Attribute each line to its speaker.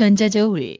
Speaker 1: 전자저울.